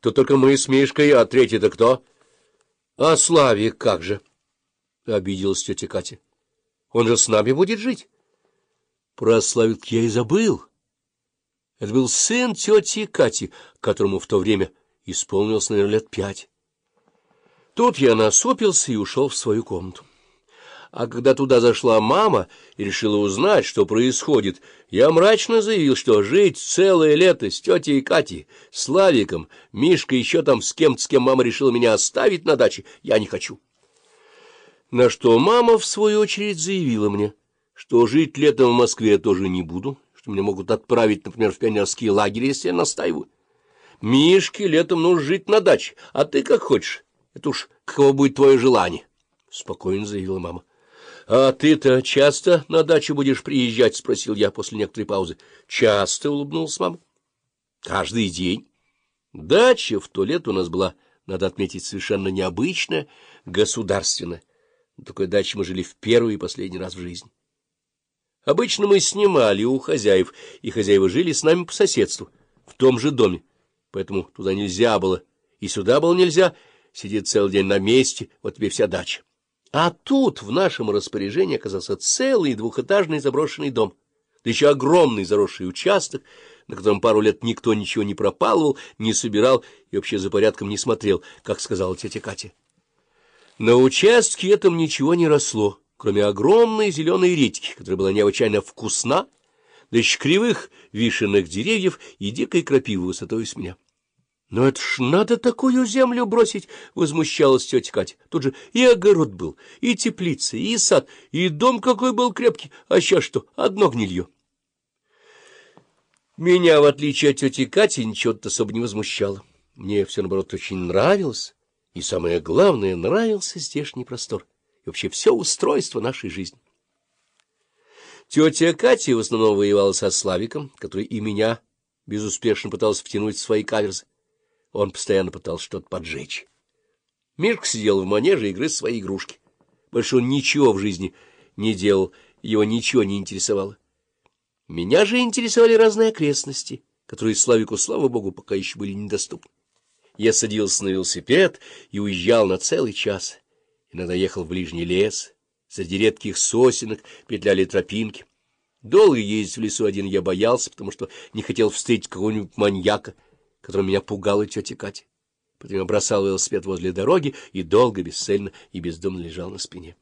Тут только мы с Мишкой, а третий-то кто? — А Славик как же? — обиделась тетя Катя. — Он же с нами будет жить. Про Славик я и забыл. Это был сын тети Кати, которому в то время исполнилось, наверное, лет пять. Тут я насупился и ушел в свою комнату. А когда туда зашла мама и решила узнать, что происходит, я мрачно заявил, что жить целое лето с тетей Катей, Славиком, Мишкой, еще там с кем-то, с кем мама решила меня оставить на даче, я не хочу. На что мама, в свою очередь, заявила мне, что жить летом в Москве я тоже не буду, что меня могут отправить, например, в пионерский лагерь, если я настаиваю. Мишке летом нужно жить на даче, а ты как хочешь. Это уж каково будет твое желание, — спокойно заявила мама. — А ты-то часто на дачу будешь приезжать? — спросил я после некоторой паузы. — Часто, — улыбнулась мама. — Каждый день. Дача в то лето у нас была, надо отметить, совершенно необычная, государственная. На такой даче мы жили в первый и последний раз в жизни. Обычно мы снимали у хозяев, и хозяева жили с нами по соседству, в том же доме. Поэтому туда нельзя было, и сюда было нельзя, сидеть целый день на месте, вот тебе вся дача. А тут в нашем распоряжении оказался целый двухэтажный заброшенный дом, да еще огромный заросший участок, на котором пару лет никто ничего не пропалывал, не собирал и вообще за порядком не смотрел, как сказала тетя Катя. На участке этом ничего не росло, кроме огромной зеленой редьки, которая была необычайно вкусна, да еще кривых вишенных деревьев и дикой крапивы высотой с меня. — Но это ж надо такую землю бросить! — возмущалась тетя Катя. Тут же и огород был, и теплица, и сад, и дом какой был крепкий, а сейчас что, одно гнилье. Меня, в отличие от тети Кати, ничего-то особо не возмущало. Мне все, наоборот, очень нравилось, и, самое главное, нравился здешний простор и вообще все устройство нашей жизни. Тетя Катя в основном воевала со Славиком, который и меня безуспешно пытался втянуть в свои каверзы. Он постоянно пытался что-то поджечь. Мишка сидел в манеже и грыз свои игрушки. Больше он ничего в жизни не делал, его ничего не интересовало. Меня же интересовали разные окрестности, которые Славику, слава богу, пока еще были недоступны. Я садился на велосипед и уезжал на целый час. Иногда ехал в ближний лес, среди редких сосенок петляли тропинки. Долго ездить в лесу один я боялся, потому что не хотел встретить какого-нибудь маньяка, которым меня пугала тетя Катя. Потом я бросал велосипед возле дороги и долго, бесцельно и бездомно лежал на спине.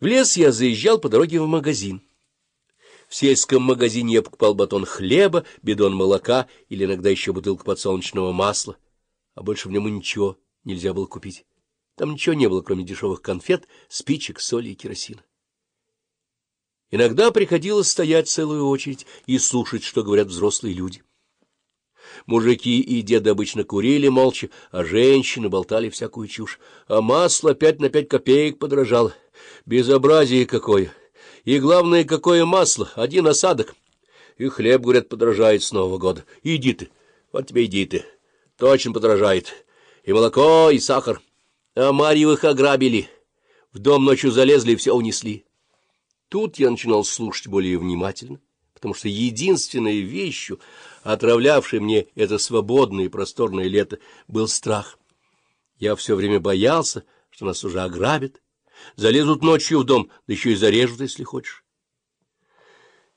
В лес я заезжал по дороге в магазин. В сельском магазине я покупал батон хлеба, бидон молока или иногда еще бутылку подсолнечного масла, а больше в нем ничего нельзя было купить. Там ничего не было, кроме дешевых конфет, спичек, соли и керосина. Иногда приходилось стоять целую очередь и слушать, что говорят взрослые люди. Мужики и деды обычно курили молча, а женщины болтали всякую чушь. А масло пять на пять копеек подорожало. Безобразие какое! И главное, какое масло! Один осадок. И хлеб, говорят, подорожает с Нового года. Иди ты, вот тебе иди ты. Точно подорожает. И молоко, и сахар. А Марьевых ограбили. В дом ночью залезли и все унесли. Тут я начинал слушать более внимательно потому что единственной вещью, отравлявшей мне это свободное и просторное лето, был страх. Я все время боялся, что нас уже ограбят, залезут ночью в дом, да еще и зарежут, если хочешь.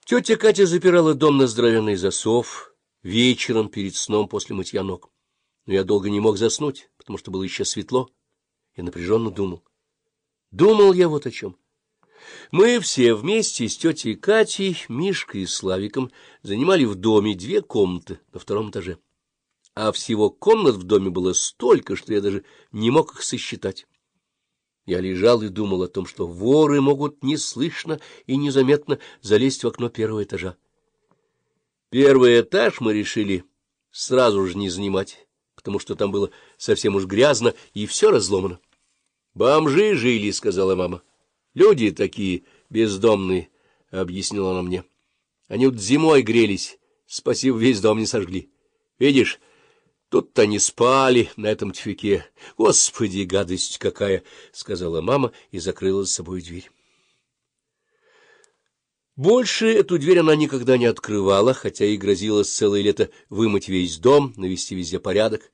Тетя Катя запирала дом на здоровенный засов вечером перед сном после мытья ног. Но я долго не мог заснуть, потому что было еще светло. Я напряженно думал. Думал я вот о чем. Мы все вместе с тетей Катей, Мишкой и Славиком занимали в доме две комнаты на втором этаже. А всего комнат в доме было столько, что я даже не мог их сосчитать. Я лежал и думал о том, что воры могут неслышно и незаметно залезть в окно первого этажа. Первый этаж мы решили сразу же не занимать, потому что там было совсем уж грязно и все разломано. — Бомжи жили, — сказала мама. Люди такие бездомные, — объяснила она мне. Они вот зимой грелись, спасибо, весь дом не сожгли. Видишь, тут-то они спали на этом тюфике. Господи, гадость какая! — сказала мама и закрыла за собой дверь. Больше эту дверь она никогда не открывала, хотя и грозилась целое лето вымыть весь дом, навести везде порядок.